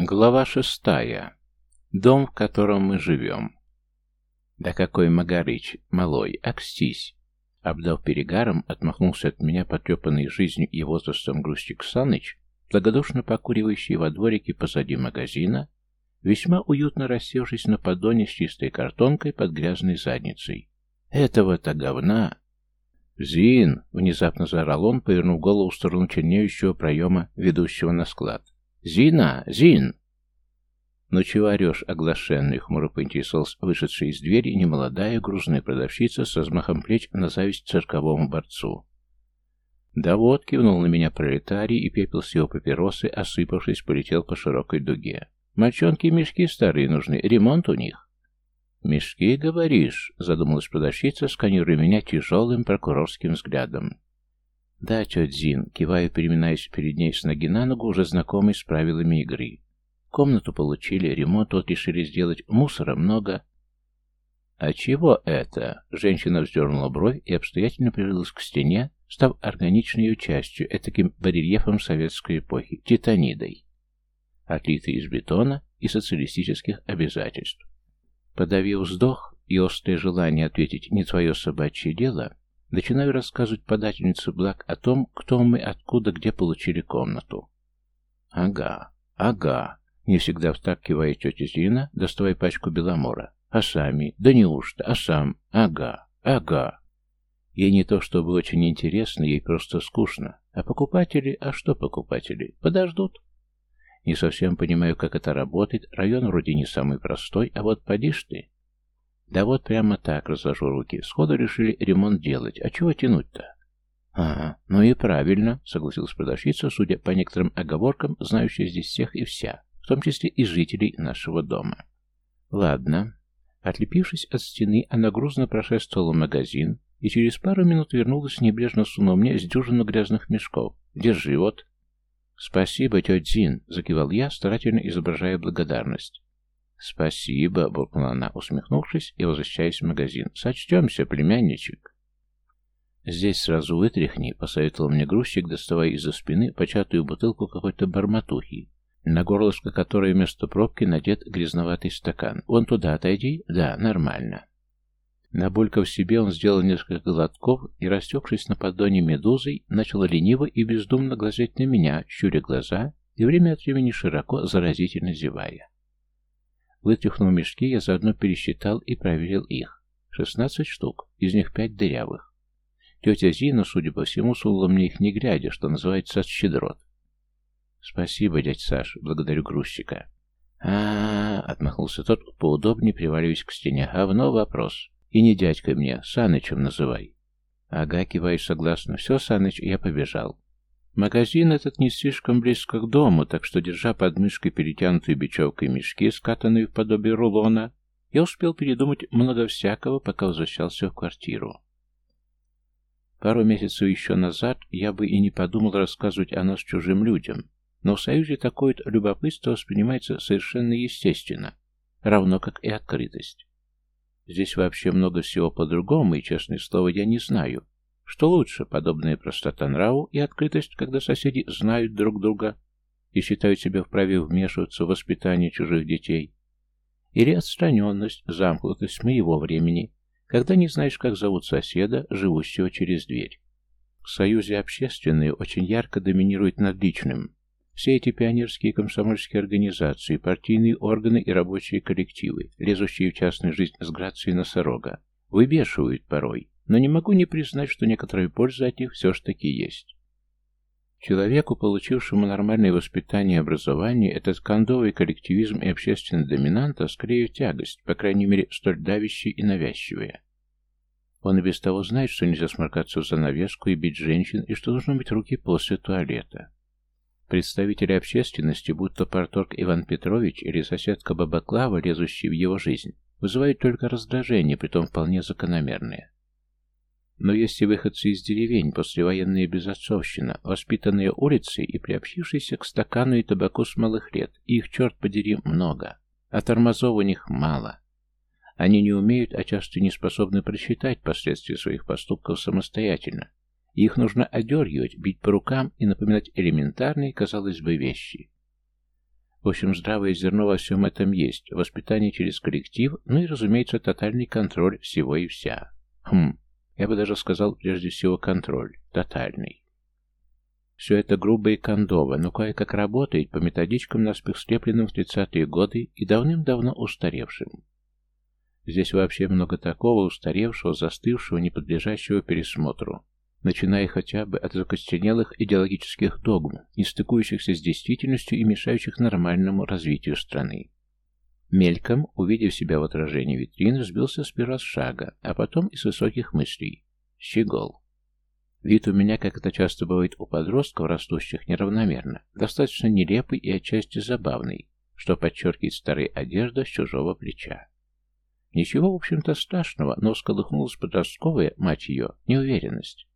Глава шестая. Дом, в котором мы живем. Да какой Магарыч, малой, акстись. Обдав перегаром, отмахнулся от меня потрепанный жизнью и возрастом грустик Саныч, благодушно покуривающий во дворике позади магазина, весьма уютно рассевшись на поддоне с чистой картонкой под грязной задницей. Этого-то говна! «Зин!» — внезапно заорал он, повернув голову в сторону чернеющего проема, ведущего на склад. «Зина! Зин!» «Ну чего орешь, оглашенный?» — хмуро поинтересовался вышедшая из двери немолодая грузная продавщица со взмахом плеч на зависть цирковому борцу. «Да вот», — кивнул на меня пролетарий, и пепел с его папиросы, осыпавшись, полетел по широкой дуге. «Мальчонки мешки старые нужны, ремонт у них». «Мешки, говоришь?» — задумалась продавщица, сканируя меня тяжелым прокурорским взглядом. «Да, тетя Зин», — киваю, переминаясь перед ней с ноги на ногу, уже знакомый с правилами игры. «Комнату получили, ремонт вот решили сделать, мусора много». «А чего это?» — женщина вздернула бровь и обстоятельно привелась к стене, став органичной ее частью, этаким барельефом советской эпохи, титанидой, отлитой из бетона и социалистических обязательств. Подавив вздох и острое желание ответить «не твое собачье дело», Начинаю рассказывать подательнице благ о том, кто мы, откуда, где получили комнату. Ага, ага. Не всегда в так кивает тетя Зина, доставая пачку беломора. А сами? Да неужто? А сам? Ага, ага. Ей не то чтобы очень интересно, ей просто скучно. А покупатели? А что покупатели? Подождут. Не совсем понимаю, как это работает. Район вроде не самый простой, а вот подишь ты. Да вот прямо так, разложу руки. Сходу решили ремонт делать. А чего тянуть-то? Ага, ну и правильно, согласилась продавщица, судя по некоторым оговоркам, знающая здесь всех и вся, в том числе и жителей нашего дома. Ладно. Отлепившись от стены, она грузно прошествовала в магазин и через пару минут вернулась, небрежно сунув мне с дюжину грязных мешков. Держи вот. Спасибо, тетя Зин, закивал я, старательно изображая благодарность. «Спасибо», — буркнула она, усмехнувшись и возвращаясь в магазин. «Сочтемся, племянничек». «Здесь сразу вытряхни», — посоветовал мне грузчик, доставая из-за спины початую бутылку какой-то барматухи, на горлышко которой вместо пробки надет грязноватый стакан. «Вон туда отойди?» «Да, нормально». Набулькав себе, он сделал несколько глотков и, растекшись на поддоне медузой, начал лениво и бездумно глазеть на меня, щуря глаза и время от времени широко заразительно зевая. Вытряхнув мешки, я заодно пересчитал и проверил их. Шестнадцать штук, из них пять дырявых. Тетя Зина, судя по всему, сунула мне их не глядя, что называется, от щедрот. «Спасибо, дядь Саш, благодарю грузчика». А, -а, -а отмахнулся тот, поудобнее приваливаясь к стене. «Говно вопрос. И не дядькой мне, Санычем называй». «Ага, киваю согласно. Все, Саныч, я побежал». Магазин этот не слишком близко к дому, так что, держа под мышкой перетянутые бечевкой мешки, скатанные в подобие рулона, я успел передумать много всякого, пока возвращался в квартиру. Пару месяцев еще назад я бы и не подумал рассказывать о нас чужим людям, но в Союзе такое любопытство воспринимается совершенно естественно, равно как и открытость. Здесь вообще много всего по-другому, и, честное слово, я не знаю, что лучше, подобная простота нраву и открытость, когда соседи знают друг друга и считают себя вправе вмешиваться в воспитание чужих детей, или отстраненность, замкнутость моего времени, когда не знаешь, как зовут соседа, живущего через дверь. В союзе общественные очень ярко доминируют над личным. Все эти пионерские комсомольские организации, партийные органы и рабочие коллективы, лезущие в частную жизнь с грацией носорога, выбешивают порой, но не могу не признать, что некоторая польза от них все ж таки есть. Человеку, получившему нормальное воспитание и образование, этот кондовый коллективизм и общественная доминанта скорее тягость, по крайней мере, столь давящая и навязчивая. Он и без того знает, что нельзя сморкаться в занавеску и бить женщин, и что должно быть руки после туалета. Представители общественности, будь то парторг Иван Петрович или соседка Бабаклава, лезущие в его жизнь, вызывают только раздражение, притом вполне закономерное. Но есть и выходцы из деревень, послевоенная безотцовщина, воспитанные улицей и приобщившиеся к стакану и табаку с малых лет, и их, черт подери, много, а тормозов у них мало. Они не умеют, а часто не способны просчитать последствия своих поступков самостоятельно. Их нужно одергивать, бить по рукам и напоминать элементарные, казалось бы, вещи. В общем, здравое зерно во всем этом есть, воспитание через коллектив, ну и, разумеется, тотальный контроль всего и вся. Хм, я бы даже сказал, прежде всего, контроль. Тотальный. Все это грубо и кондово, но кое-как работает по методичкам, наспех слепленным в 30-е годы и давным-давно устаревшим. Здесь вообще много такого устаревшего, застывшего, не подлежащего пересмотру, начиная хотя бы от закостенелых идеологических догм, не стыкующихся с действительностью и мешающих нормальному развитию страны. Мельком, увидев себя в отражении витрины, сбился сперва с шага, а потом и с высоких мыслей. Щегол. Вид у меня, как это часто бывает у подростков, растущих неравномерно, достаточно нелепый и отчасти забавный, что подчеркивает старая одежда с чужого плеча. Ничего, в общем-то, страшного, но сколыхнулась подростковая, мать ее, неуверенность.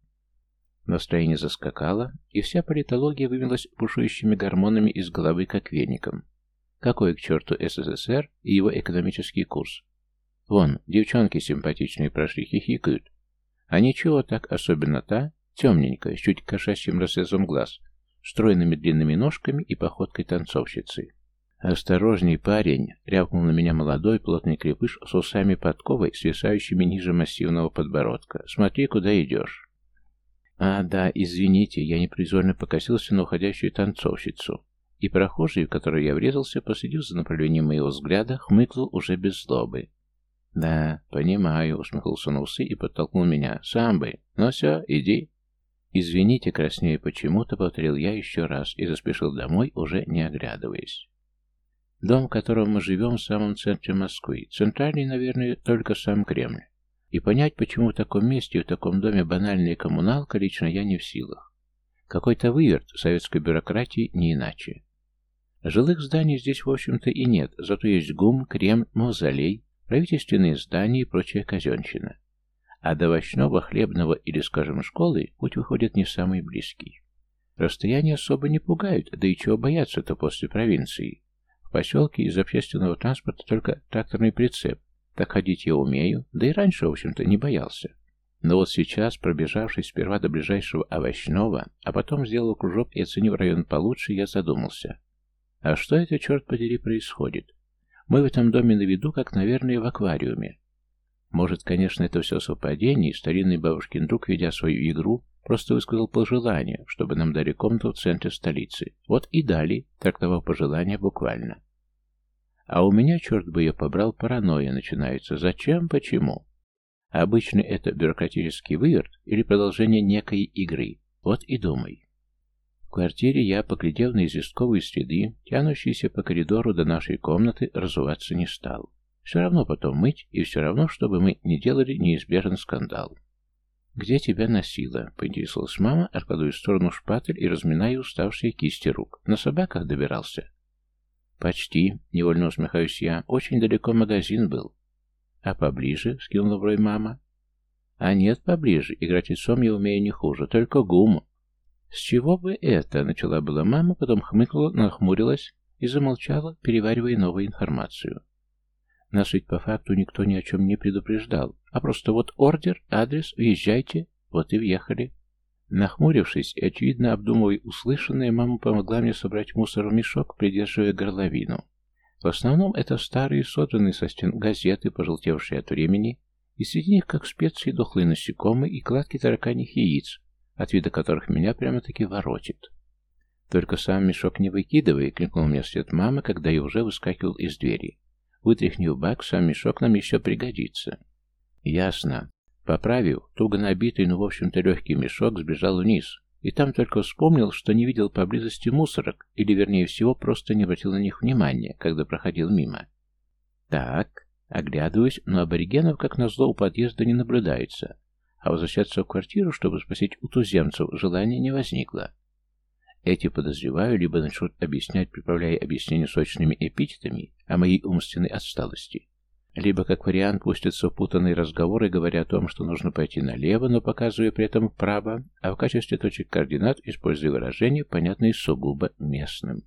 Настроение заскакало, и вся политология вымелась бушующими гормонами из головы как веником. Какой к черту СССР и его экономический курс? Вон, девчонки симпатичные прошли, хихикают, а ничего так, особенно та, темненькая, с чуть кошачьим разрезом глаз, стройными длинными ножками и походкой танцовщицы. «Осторожней, парень!» — рявкнул на меня молодой, плотный крепыш с усами подковой, свисающими ниже массивного подбородка. «Смотри, куда идешь!» «А, да, извините, я непроизвольно покосился на уходящую танцовщицу». И прохожий, в который я врезался, последив за направлением моего взгляда, хмыкнул уже без злобы. «Да, понимаю», — усмехнулся на усы и подтолкнул меня. «Сам бы. Ну все, иди». «Извините, краснее почему-то», — повторил я еще раз и заспешил домой, уже не оглядываясь. Дом, в котором мы живем, в самом центре Москвы. Центральный, наверное, только сам Кремль. И понять, почему в таком месте и в таком доме банальная коммуналка, лично я не в силах. Какой-то выверт советской бюрократии не иначе. Жилых зданий здесь, в общем-то, и нет, зато есть ГУМ, Кремль, Мавзолей, правительственные здания и прочая казенщина. А до овощного, хлебного или, скажем, школы путь выходит не самый близкий. Расстояния особо не пугают, да и чего бояться-то после провинции. В поселке из общественного транспорта только тракторный прицеп. Так ходить я умею, да и раньше, в общем-то, не боялся. Но вот сейчас, пробежавшись сперва до ближайшего овощного, а потом сделал кружок и оценив район получше, я задумался. А что это, черт подери, происходит? Мы в этом доме на виду, как, наверное, в аквариуме. Может, конечно, это все совпадение, и старинный бабушкин друг, ведя свою игру, просто высказал пожелание, чтобы нам дали комнату в центре столицы. Вот и дали, трактовав пожелание буквально. А у меня, черт бы ее побрал, паранойя начинается. Зачем? Почему? Обычно это бюрократический выверт или продолжение некой игры. Вот и думай квартире я, поглядев на известковые следы, тянущиеся по коридору до нашей комнаты, разуваться не стал. Все равно потом мыть, и все равно, чтобы мы не делали, неизбежен скандал. «Где тебя носила?» — поинтересовалась мама, откладывая в сторону шпатель и разминая уставшие кисти рук. «На собаках добирался?» «Почти», — невольно усмехаюсь я. «Очень далеко магазин был». «А поближе?» — скинула бровь мама. «А нет, поближе. Играть лицом я умею не хуже. Только гум. «С чего бы это?» — начала была мама, потом хмыкнула, нахмурилась и замолчала, переваривая новую информацию. Нас ведь по факту никто ни о чем не предупреждал, а просто вот ордер, адрес, уезжайте, вот и въехали. Нахмурившись и, очевидно, обдумывая услышанное, мама помогла мне собрать мусор в мешок, придерживая горловину. В основном это старые, содранные со стен газеты, пожелтевшие от времени, и среди них, как специи, дохлые насекомые и кладки тараканьих яиц, от вида которых меня прямо-таки воротит. «Только сам мешок не выкидывай», — крикнул мне вслед мама, когда я уже выскакивал из двери. «Вытряхни в бак, сам мешок нам еще пригодится». «Ясно». Поправив, туго набитый, но, в общем-то, легкий мешок сбежал вниз, и там только вспомнил, что не видел поблизости мусорок, или, вернее всего, просто не обратил на них внимания, когда проходил мимо. Так, оглядываюсь, но аборигенов, как назло, у подъезда не наблюдается, а возвращаться в квартиру, чтобы спросить у туземцев, желания не возникло. Эти, подозреваю, либо начнут объяснять, приправляя объяснение сочными эпитетами о моей умственной отсталости, либо, как вариант, пустятся в разговоры, говоря о том, что нужно пойти налево, но показывая при этом вправо, а в качестве точек координат используя выражения, понятные сугубо местным.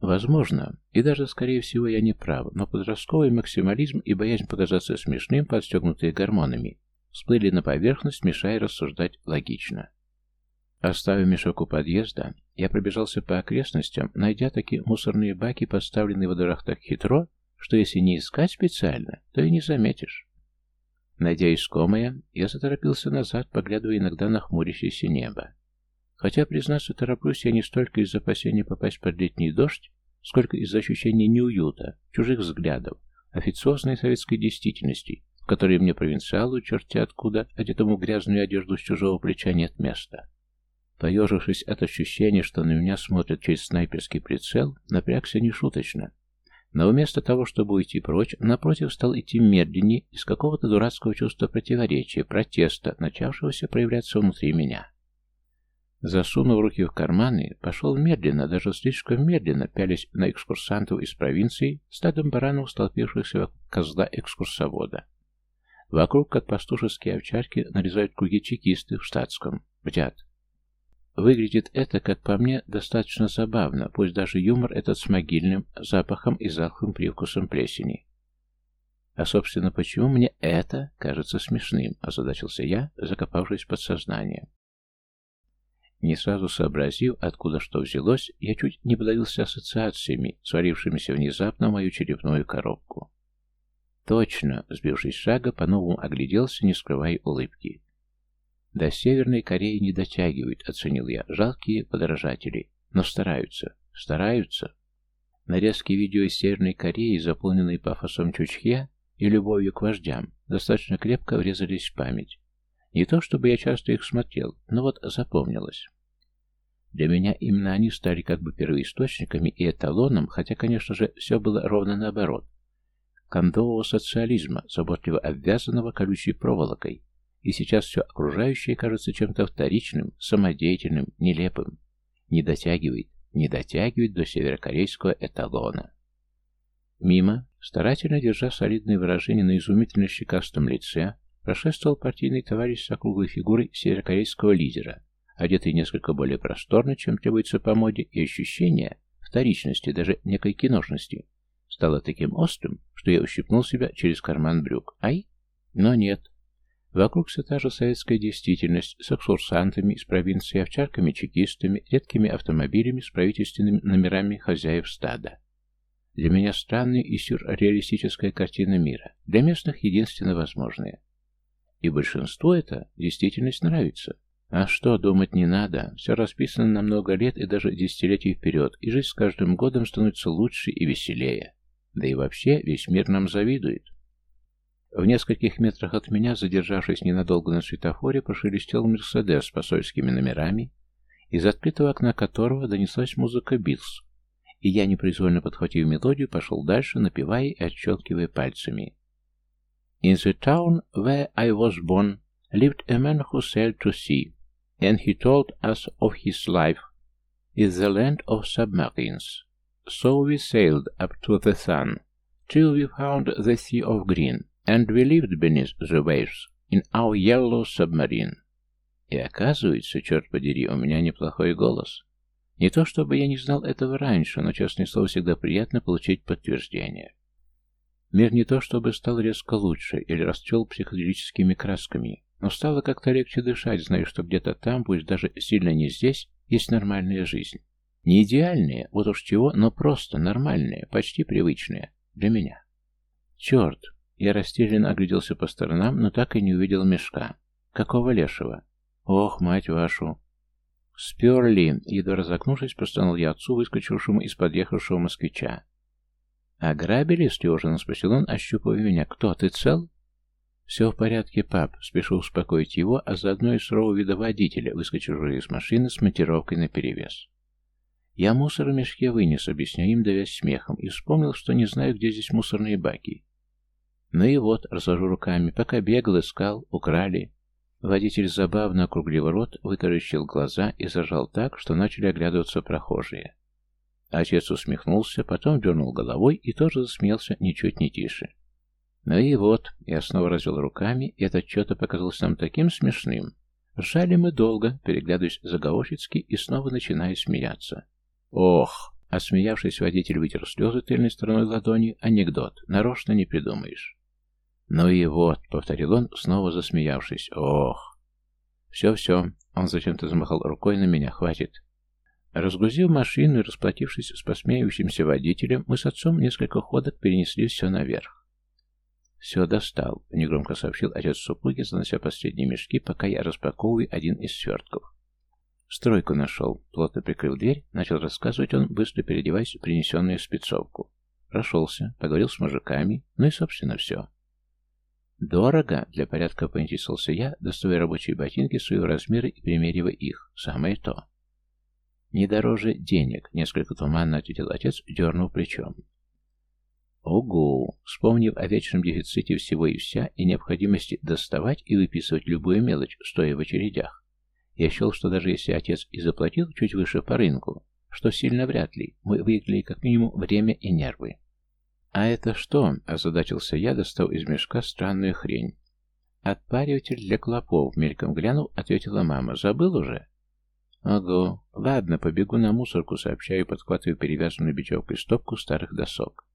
Возможно, и даже, скорее всего, я не прав, но подростковый максимализм и боязнь показаться смешным, подстегнутые гормонами, всплыли на поверхность, мешая рассуждать логично. Оставив мешок у подъезда, я пробежался по окрестностям, найдя такие мусорные баки, поставленные во дворах так хитро, что если не искать специально, то и не заметишь. Найдя искомое, я заторопился назад, поглядывая иногда на хмурящееся небо. Хотя, признаться, тороплюсь я не столько из опасения попасть под летний дождь, сколько из ощущения неуюта, чужих взглядов, официозной советской действительности, в которой мне провинциалу, черти откуда, одетому грязную одежду с чужого плеча нет места. Поежившись от ощущения, что на меня смотрят через снайперский прицел, напрягся нешуточно. Но вместо того, чтобы уйти прочь, напротив стал идти медленнее из какого-то дурацкого чувства противоречия, протеста, начавшегося проявляться внутри меня. Засунув руки в карманы, пошел медленно, даже слишком медленно, пялись на экскурсантов из провинции, стадом баранов, столпившихся вокруг козла экскурсовода. Вокруг, как пастушеские овчарки, нарезают круги чекисты в штатском. Бдят. Выглядит это, как по мне, достаточно забавно, пусть даже юмор этот с могильным запахом и залховым привкусом плесени. А, собственно, почему мне это кажется смешным, озадачился я, закопавшись в подсознание. Не сразу сообразив, откуда что взялось, я чуть не подавился ассоциациями, сварившимися внезапно в мою черепную коробку. Точно, сбившись шага, по-новому огляделся, не скрывая улыбки. До Северной Кореи не дотягивают, оценил я. Жалкие подражатели. Но стараются. Стараются. Нарезки видео из Северной Кореи, заполненные пафосом Чучхе и любовью к вождям, достаточно крепко врезались в память. Не то чтобы я часто их смотрел, но вот запомнилось. Для меня именно они стали как бы первоисточниками и эталоном, хотя, конечно же, все было ровно наоборот. Кондового социализма, заботливо обвязанного колючей проволокой, и сейчас все окружающее кажется чем-то вторичным, самодеятельным, нелепым. Не дотягивает, не дотягивает до северокорейского эталона. Мимо, старательно держа солидное выражение на изумительно щекастом лице, прошествовал партийный товарищ с округлой фигурой северокорейского лидера, одетый несколько более просторно, чем требуется по моде, и ощущение вторичности, даже некой киношности, стало таким острым, что я ущипнул себя через карман брюк. Ай? Но нет, Вокруг все та же советская действительность с экскурсантами из провинции, овчарками-чекистами, редкими автомобилями с правительственными номерами хозяев стада. Для меня странная и сюрреалистическая картина мира, для местных единственно возможная. И большинству это действительность нравится. А что, думать не надо, все расписано на много лет и даже десятилетий вперед, и жизнь с каждым годом становится лучше и веселее. Да и вообще весь мир нам завидует. В нескольких метрах от меня, задержавшись ненадолго на светофоре, прошелестел Мерседес с посольскими номерами, из открытого окна которого донеслась музыка Битлз, и я, непроизвольно подхватив мелодию, пошел дальше, напевая и отщелкивая пальцами. In the town where I was born lived a man who sailed to sea, and he told us of his life is the land of submarines. So we sailed up to the sun, till we found the sea of green, And we lived beneath the waves in our yellow submarine. И оказывается, черт подери, у меня неплохой голос. Не то чтобы я не знал этого раньше, но, честное слово, всегда приятно получить подтверждение. Мир не то чтобы стал резко лучше или расцвел психоделическими красками, но стало как-то легче дышать, зная, что где-то там, пусть даже сильно не здесь, есть нормальная жизнь. Не идеальная, вот уж чего, но просто нормальная, почти привычная для меня. Черт, я растерянно огляделся по сторонам, но так и не увидел мешка. Какого лешего? Ох, мать вашу! Сперли! Едва разогнувшись, простонал я отцу, выскочившему из подъехавшего москвича. «Ограбили?» — встревоженно спросил он, ощупывая меня. «Кто, ты цел?» «Все в порядке, пап», — спешу успокоить его, а заодно и сурового вида водителя, выскочившего из машины с монтировкой наперевес. Я мусор в мешке вынес, объясняя им, давясь смехом, и вспомнил, что не знаю, где здесь мусорные баки. Ну и вот, разложу руками, пока бегал, искал, украли. Водитель забавно округлил рот, вытаращил глаза и зажал так, что начали оглядываться прохожие. Отец усмехнулся, потом дернул головой и тоже засмеялся ничуть не тише. Ну и вот, я снова развел руками, и это что-то показалось нам таким смешным. Ржали мы долго, переглядываясь заговорщицки и снова начиная смеяться. Ох! Осмеявшись, водитель вытер слезы тыльной стороной ладони. Анекдот. Нарочно не придумаешь. «Ну и вот», — повторил он, снова засмеявшись, — «ох». «Все-все», — он зачем-то замахал рукой на меня, «хватит». Разгрузив машину и расплатившись с посмеивающимся водителем, мы с отцом несколько ходок перенесли все наверх. «Все достал», — негромко сообщил отец супруги, занося последние мешки, пока я распаковываю один из свертков. «Стройку нашел», — плотно прикрыл дверь, начал рассказывать он, быстро переодеваясь в принесенную спецовку. Прошелся, поговорил с мужиками, ну и, собственно, все. «Дорого?» — для порядка поинтересовался я, доставая рабочие ботинки своего размера и примеривая их. «Самое то». «Не дороже денег», — несколько туманно ответил отец, дернув плечом. «Ого!» Вспомнив о вечном дефиците всего и вся и необходимости доставать и выписывать любую мелочь, стоя в очередях, я счел, что даже если отец и заплатил чуть выше по рынку, что сильно вряд ли, мы выиграли как минимум время и нервы. «А это что?» – озадачился я, достал из мешка странную хрень. «Отпариватель для клопов», – мельком глянул, ответила мама. «Забыл уже?» «Ого. Ладно, побегу на мусорку», — сообщаю, подхватываю перевязанную бечевкой стопку старых досок.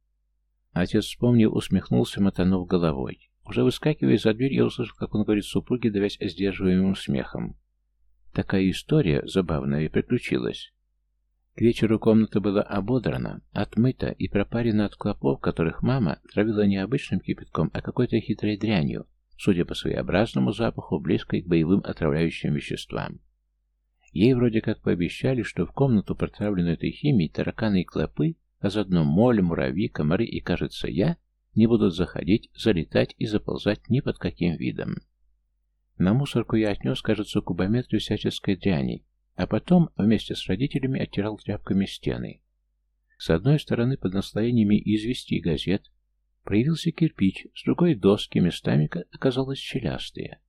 Отец, вспомнил, усмехнулся, мотанув головой. Уже выскакивая за дверь, я услышал, как он говорит супруге, давясь сдерживаемым смехом. Такая история забавная и приключилась. К вечеру комната была ободрана, отмыта и пропарена от клопов, которых мама травила не обычным кипятком, а какой-то хитрой дрянью, судя по своеобразному запаху, близкой к боевым отравляющим веществам. Ей вроде как пообещали, что в комнату, протравленную этой химией, тараканы и клопы, а заодно моль, муравьи, комары и, кажется, я, не будут заходить, залетать и заползать ни под каким видом. На мусорку я отнес, кажется, кубометру всяческой дряни, а потом вместе с родителями оттирал тряпками стены. С одной стороны, под наслоениями извести и газет, проявился кирпич, с другой доски местами оказалось щелястые.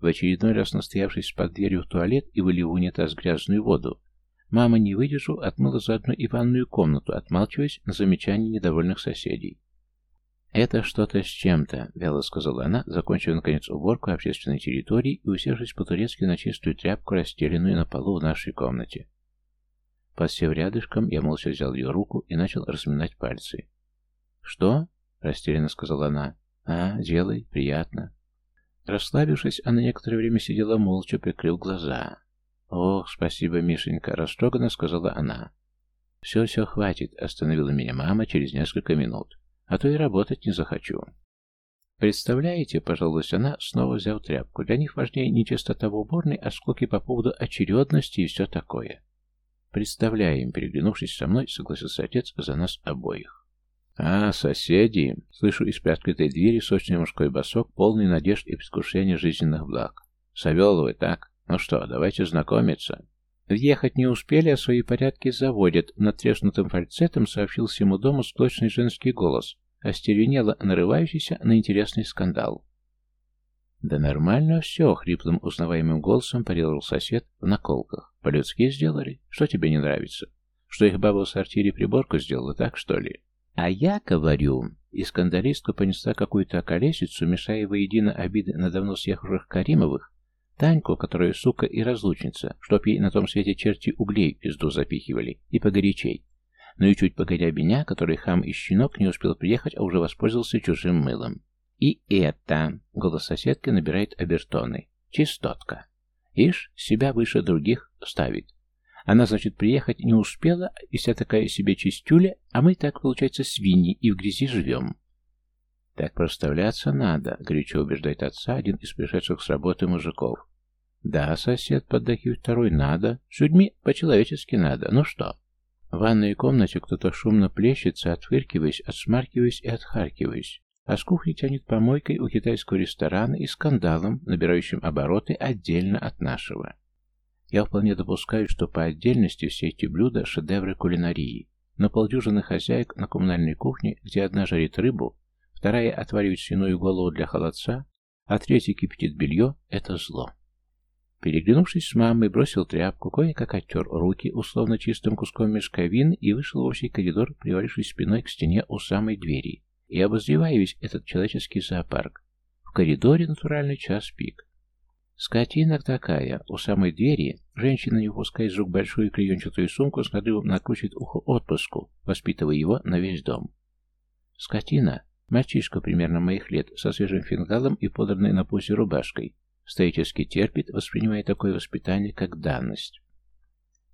В очередной раз настоявшись под дверью в туалет и вылив в унитаз грязную воду, мама, не выдержав, отмыла заодно и ванную комнату, отмалчиваясь на замечания недовольных соседей. «Это что-то с чем-то», — вяло сказала она, закончив, наконец, уборку общественной территории и усевшись по-турецки на чистую тряпку, расстеленную на полу в нашей комнате. Подсев рядышком, я молча взял ее руку и начал разминать пальцы. «Что?» — растерянно сказала она. «А, делай, приятно». Расслабившись, она некоторое время сидела молча, прикрыв глаза. «Ох, спасибо, Мишенька», — растроганно сказала она. «Все-все, хватит», — остановила меня мама через несколько минут. «А то и работать не захочу». «Представляете», — пожаловалась она, снова взяв тряпку, «для них важнее не чистота в уборной, а склоки по поводу очередности и все такое». «Представляем», — переглянувшись со мной, согласился отец за нас обоих. «А, соседи!» Слышу из приоткрытой двери сочный мужской босок, полный надежд и предвкушения жизненных благ. «Савеловы, так? Ну что, давайте знакомиться». Въехать не успели, а свои порядки заводят. Над треснутым фальцетом сообщил всему дому склочный женский голос, остервенело нарывающийся на интересный скандал. «Да нормально все», — хриплым узнаваемым голосом парировал сосед в наколках. «По-людски сделали? Что тебе не нравится? Что их баба в сортире приборку сделала, так что ли?» А я говорю, и скандалистка понесла какую-то околесицу, мешая воедино обиды на давно съехавших Каримовых, Таньку, которая сука и разлучница, чтоб ей на том свете черти углей в пизду запихивали, и погорячей. Ну и чуть погодя меня, который хам и щенок не успел приехать, а уже воспользовался чужим мылом. И это, голос соседки набирает обертоны, чистотка. Ишь, себя выше других ставит. Она, значит, приехать не успела, и вся такая себе чистюля, а мы так, получается, свиньи и в грязи живем. Так проставляться надо, горячо убеждает отца один из пришедших с работы мужиков. Да, сосед, поддакивает второй, надо. С людьми по-человечески надо. Ну что? В ванной комнате кто-то шумно плещется, отфыркиваясь, отсмаркиваясь и отхаркиваясь. А с кухни тянет помойкой у китайского ресторана и скандалом, набирающим обороты отдельно от нашего. Я вполне допускаю, что по отдельности все эти блюда – шедевры кулинарии, но полдюжины хозяек на коммунальной кухне, где одна жарит рыбу, вторая отваривает свиную голову для холодца, а третья кипятит белье – это зло. Переглянувшись с мамой, бросил тряпку, кое-как оттер руки условно чистым куском мешковин и вышел в общий коридор, привалившись спиной к стене у самой двери, и обозревая весь этот человеческий зоопарк. В коридоре натуральный час пик. Скотина такая. У самой двери женщина, не выпуская из рук большую клеенчатую сумку, с надрывом накручивает ухо отпуску, воспитывая его на весь дом. Скотина. Мальчишка примерно моих лет, со свежим фингалом и подранной на пузе рубашкой. стоически терпит, воспринимая такое воспитание как данность.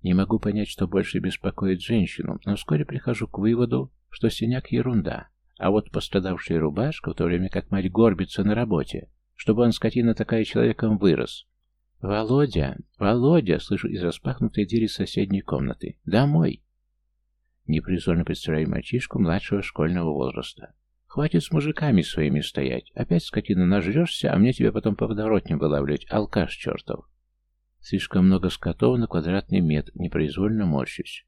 Не могу понять, что больше беспокоит женщину, но вскоре прихожу к выводу, что синяк — ерунда, а вот пострадавшая рубашка, в то время как мать горбится на работе, чтобы он, скотина такая, человеком вырос. «Володя! Володя!» — слышу из распахнутой двери соседней комнаты. «Домой!» Непризорно представляю мальчишку младшего школьного возраста. «Хватит с мужиками своими стоять. Опять, скотина, нажрешься, а мне тебя потом по подворотням вылавливать, алкаш чертов!» Слишком много скотов на квадратный метр, непроизвольно морщусь.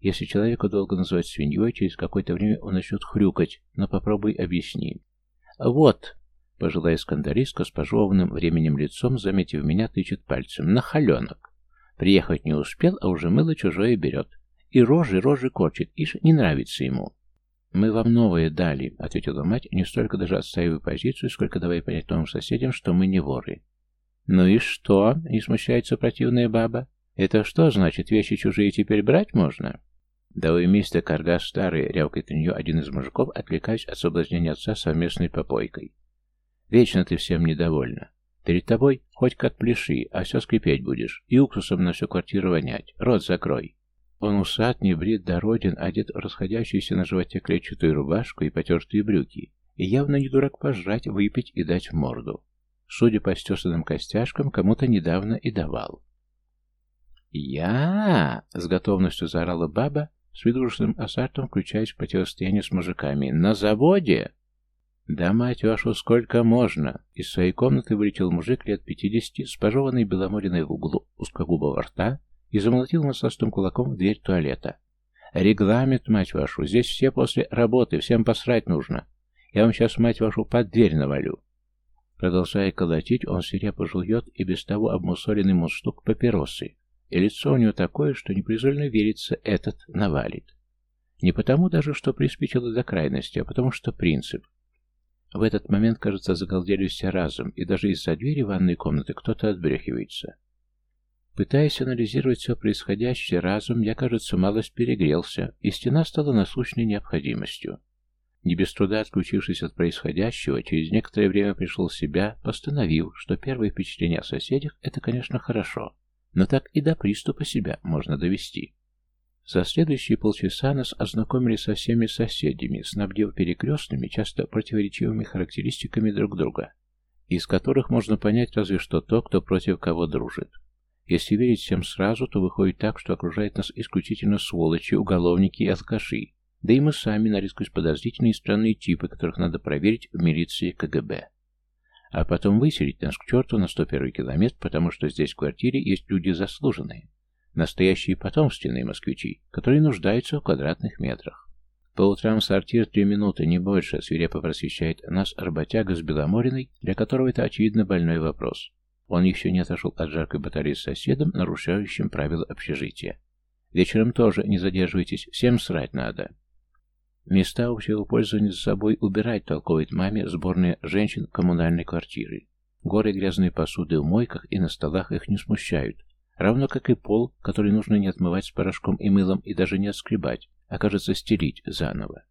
Если человека долго называть свиньей, через какое-то время он начнет хрюкать, но попробуй объясни. «Вот!» Пожилая скандалистка с пожеванным временем лицом, заметив меня, тычет пальцем. Нахаленок. Приехать не успел, а уже мыло чужое берет. И рожи, рожи корчит, ишь, не нравится ему. «Мы вам новое дали», — ответила мать, не столько даже отстаивая позицию, сколько давая понять новым соседям, что мы не воры. «Ну и что?» — не смущается противная баба. «Это что значит, вещи чужие теперь брать можно?» «Да уймись ты, карга старый!» — рявкает у нее один из мужиков, отвлекаясь от соблазнения отца совместной попойкой. Вечно ты всем недовольна. Перед тобой хоть как пляши, а все скрипеть будешь. И уксусом на всю квартиру вонять. Рот закрой. Он усат, не брит, дороден, одет в расходящуюся на животе клетчатую рубашку и потертые брюки. И явно не дурак пожрать, выпить и дать в морду. Судя по стесанным костяшкам, кому-то недавно и давал. «Я!» — с готовностью заорала баба, с выдушенным азартом включаясь в противостояние с мужиками. «На заводе!» «Да, мать вашу, сколько можно!» Из своей комнаты вылетел мужик лет пятидесяти с пожеванной беломориной в углу узкогубого рта и замолотил масластым кулаком в дверь туалета. «Регламент, мать вашу, здесь все после работы, всем посрать нужно. Я вам сейчас, мать вашу, под дверь навалю». Продолжая колотить, он свирепо жует и без того обмусоленный мундштук папиросы, и лицо у него такое, что непроизвольно верится, этот навалит. Не потому даже, что приспичило до крайности, а потому что принцип. В этот момент, кажется, загалдели все разом, и даже из-за двери ванной комнаты кто-то отбрехивается. Пытаясь анализировать все происходящее разум, я, кажется, малость перегрелся, и стена стала насущной необходимостью. Не без труда отключившись от происходящего, через некоторое время пришел в себя, постановив, что первое впечатление о соседях – это, конечно, хорошо, но так и до приступа себя можно довести. За следующие полчаса нас ознакомили со всеми соседями, снабдив перекрестными, часто противоречивыми характеристиками друг друга, из которых можно понять разве что то, кто против кого дружит. Если верить всем сразу, то выходит так, что окружает нас исключительно сволочи, уголовники и алкаши, да и мы сами наискось подозрительные и странные типы, которых надо проверить в милиции КГБ. А потом выселить нас к черту на 101 километр, потому что здесь в квартире есть люди заслуженные. Настоящие потомственные москвичи, которые нуждаются в квадратных метрах. По утрам сортир три минуты, не больше, свирепо просвещает нас работяга с Беломориной, для которого это очевидно больной вопрос. Он еще не отошел от жаркой батареи с соседом, нарушающим правила общежития. Вечером тоже не задерживайтесь, всем срать надо. Места общего пользования за собой убирать, толковает маме сборная женщин коммунальной квартиры. Горы грязной посуды в мойках и на столах их не смущают, Равно как и пол, который нужно не отмывать с порошком и мылом и даже не отскребать, а, кажется, стелить заново.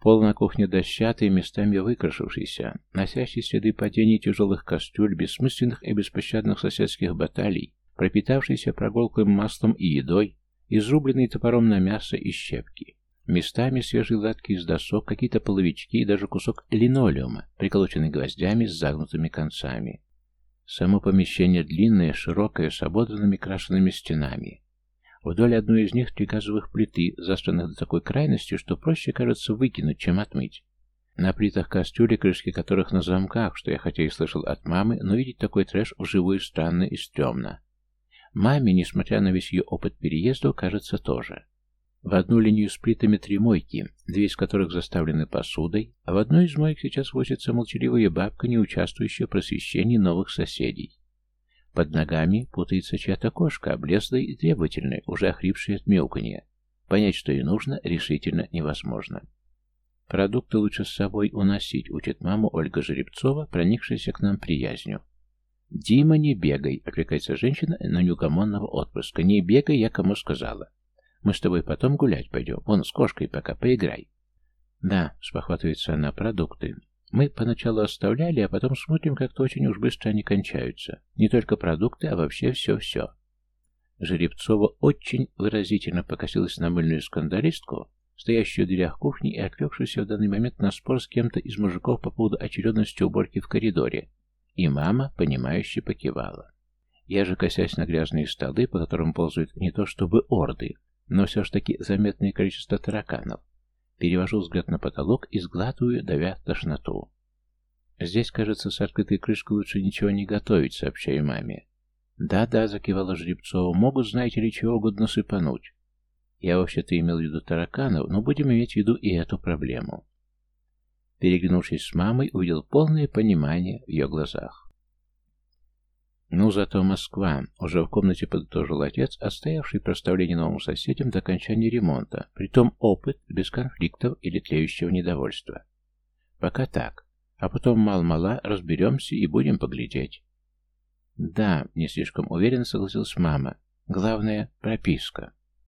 Пол на кухне дощатый, местами выкрашившийся, носящий следы падений тяжелых кастрюль, бессмысленных и беспощадных соседских баталий, пропитавшийся прогулкой маслом и едой, изрубленный топором на мясо и щепки. Местами свежие латки из досок, какие-то половички и даже кусок линолеума, приколоченный гвоздями с загнутыми концами. Само помещение длинное, широкое, с ободранными крашенными стенами. Вдоль одной из них три газовых плиты, застанных до такой крайности, что проще, кажется, выкинуть, чем отмыть. На плитах кастрюли, крышки которых на замках, что я хотя и слышал от мамы, но видеть такой трэш вживую странно и стрёмно. Маме, несмотря на весь ее опыт переезда, кажется тоже. В одну линию с плитами три мойки, две из которых заставлены посудой, а в одной из моек сейчас возится молчаливая бабка, не участвующая в просвещении новых соседей. Под ногами путается чья-то кошка, облезлая и требовательная, уже охрипшая от мяуканья. Понять, что ей нужно, решительно невозможно. Продукты лучше с собой уносить, учит маму Ольга Жеребцова, проникшаяся к нам приязнью. «Дима, не бегай!» — окликается женщина на неугомонного отпрыска. «Не бегай, я кому сказала!» Мы с тобой потом гулять пойдем. Вон с кошкой пока поиграй. Да, спохватывается она, продукты. Мы поначалу оставляли, а потом смотрим, как-то очень уж быстро они кончаются. Не только продукты, а вообще все-все. Жеребцова очень выразительно покосилась на мыльную скандалистку, стоящую в дверях кухни и отвлекшуюся в данный момент на спор с кем-то из мужиков по поводу очередности уборки в коридоре. И мама, понимающе покивала. Я же, косясь на грязные столы, по которым ползают не то чтобы орды, но все ж таки заметное количество тараканов, перевожу взгляд на потолок и сглатываю, давя тошноту. Здесь, кажется, с открытой крышкой лучше ничего не готовить, сообщаю маме. «Да-да», — закивала Жребцова, — «могут, знаете ли, чего угодно сыпануть. Я вообще-то имел в виду тараканов, но будем иметь в виду и эту проблему». Переглянувшись с мамой, увидел полное понимание в ее глазах. «Ну, зато Москва», — уже в комнате подытожил отец, отстоявший проставление новым соседям до окончания ремонта, притом опыт, без конфликтов или тлеющего недовольства. «Пока так, а потом мал-мала разберемся и будем поглядеть». «Да», — не слишком уверенно согласилась мама. «Главное — прописка».